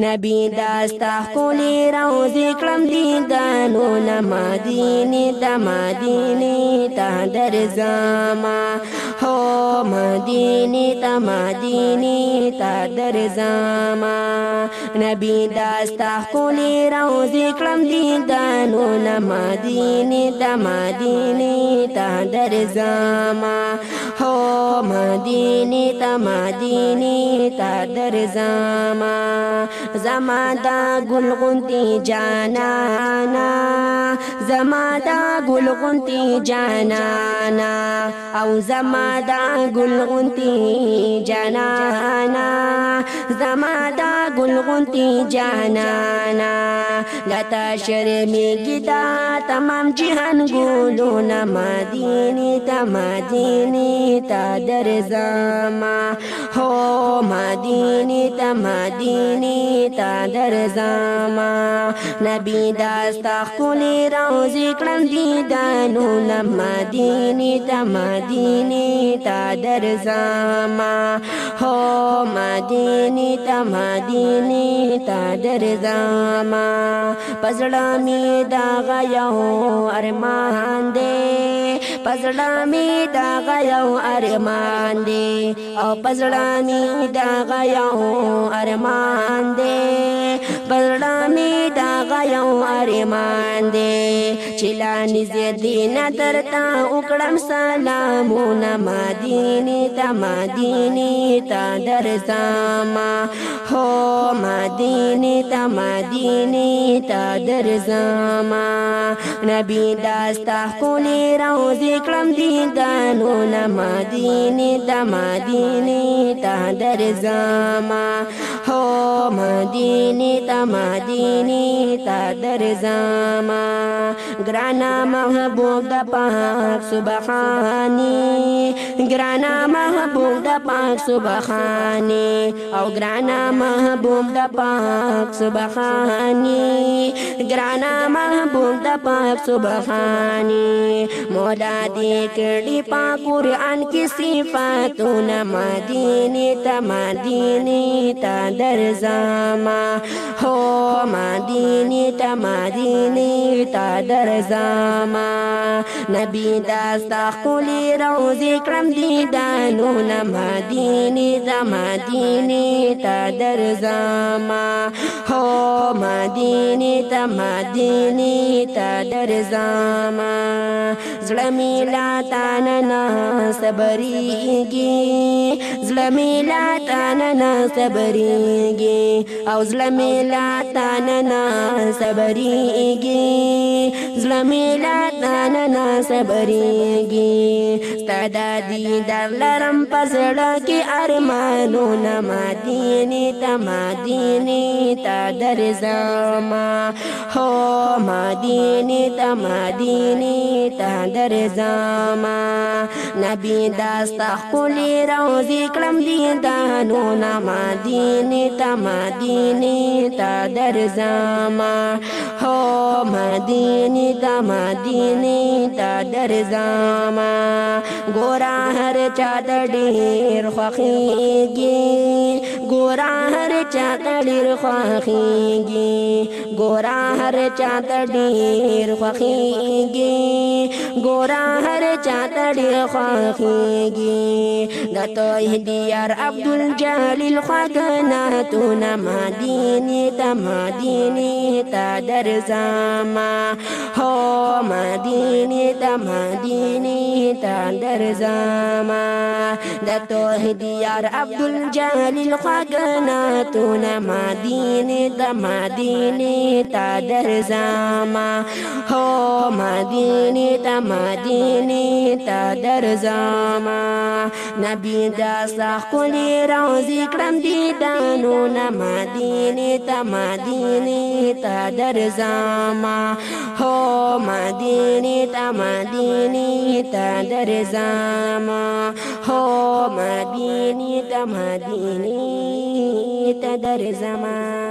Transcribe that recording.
نبی داستا خولی روزی کلم دیدن و نمادینی دمادینی تا در زمان مدینی تا مدینی تا در زاما نبی داستا خولی روزی کلم دیدانو نمدینی تا مدینی تا در زاما هو مدینی تا مدینی تا در زاما زما دا گل غنتی جانانا زما دا گل غنتی جانانا او زما دا ګل غونتی جانانا زما دا ګل غونتی جانانا لتا شرمېږي دا تمام جهان ګلونه مدینې ته مدینې ته درځما هو مدینې ته مدینې ته درځما نبی داستا خولې روزې کړم دیدانونه مدینې ته مدینې ته در زما هو مدینی تا مدینی تا در زما پزړه می دا غیو ارمان دی پزړه می دا غیو ارمان دی او پزړه می دا غیو ارمان دی یو ارمان دی چې لانی زیدین درتا وکړم سلامونه مدینه ته مدینه ته درځم هو مدینه ته مدینه ته درځم نبی داستا خونی روزی کلم دیدانو نمدینی دا مدینی تا در زاما هو مدینی تا مدینی تا در زما گرانا محبوب د پاک سبحانی گرانا محبوب د پاک سبحانی او گرانا محبوب د پاک سبحانی گرانا محبوب د پاک سبحانی مولا دې کړي پاک قران کې صفاتونه مدینه ته مدینه ته در زما هو مدینه مدینه تا مدینه تا در زما نبی داستا خولی روزی کرم دیدانو نا مدینه تا مدینه تا در زما هو مدینه تا مدینه تا در زما زلمی لا تاننا صبریگی زلمی لا تاننا صبریگی او زلمی لا تاننا صبرېږي زړه مې لا ځان نه صبرېږي ستاد دیدار لرم پسړه کې ارمانونه ما دیني تما دیني تا درځم هو ما دیني تما دیني تا درځم نبی داستا خولې روزي کړم دیدانو نه ما دیني تما دیني تا درځم هو ما دیني تما دیني مدینی تا در زاما گورا هر چا د ډیر خوخیږي ګورا هر چا تړیر خوخيږي ګورا هر چا تړیر خوخيږي ګورا هر چا تړیر خوخيږي د توحید یار عبد الجلیل خدانا تو نما دینی تما دینی تا در زما هو مدینی تما دینی تا در زما د توحید یار عبد الجلیل خدانا جناتون مدینه د مدینه تا در زما هو مدینه د مدینه تا در زما نبی دا سخلی روزی کرم دیدانو نا مدینه تا مدینه تا در زما هو مدینه تا مدینه تا در زما هو ما بینی تا ما دینی تا در زمان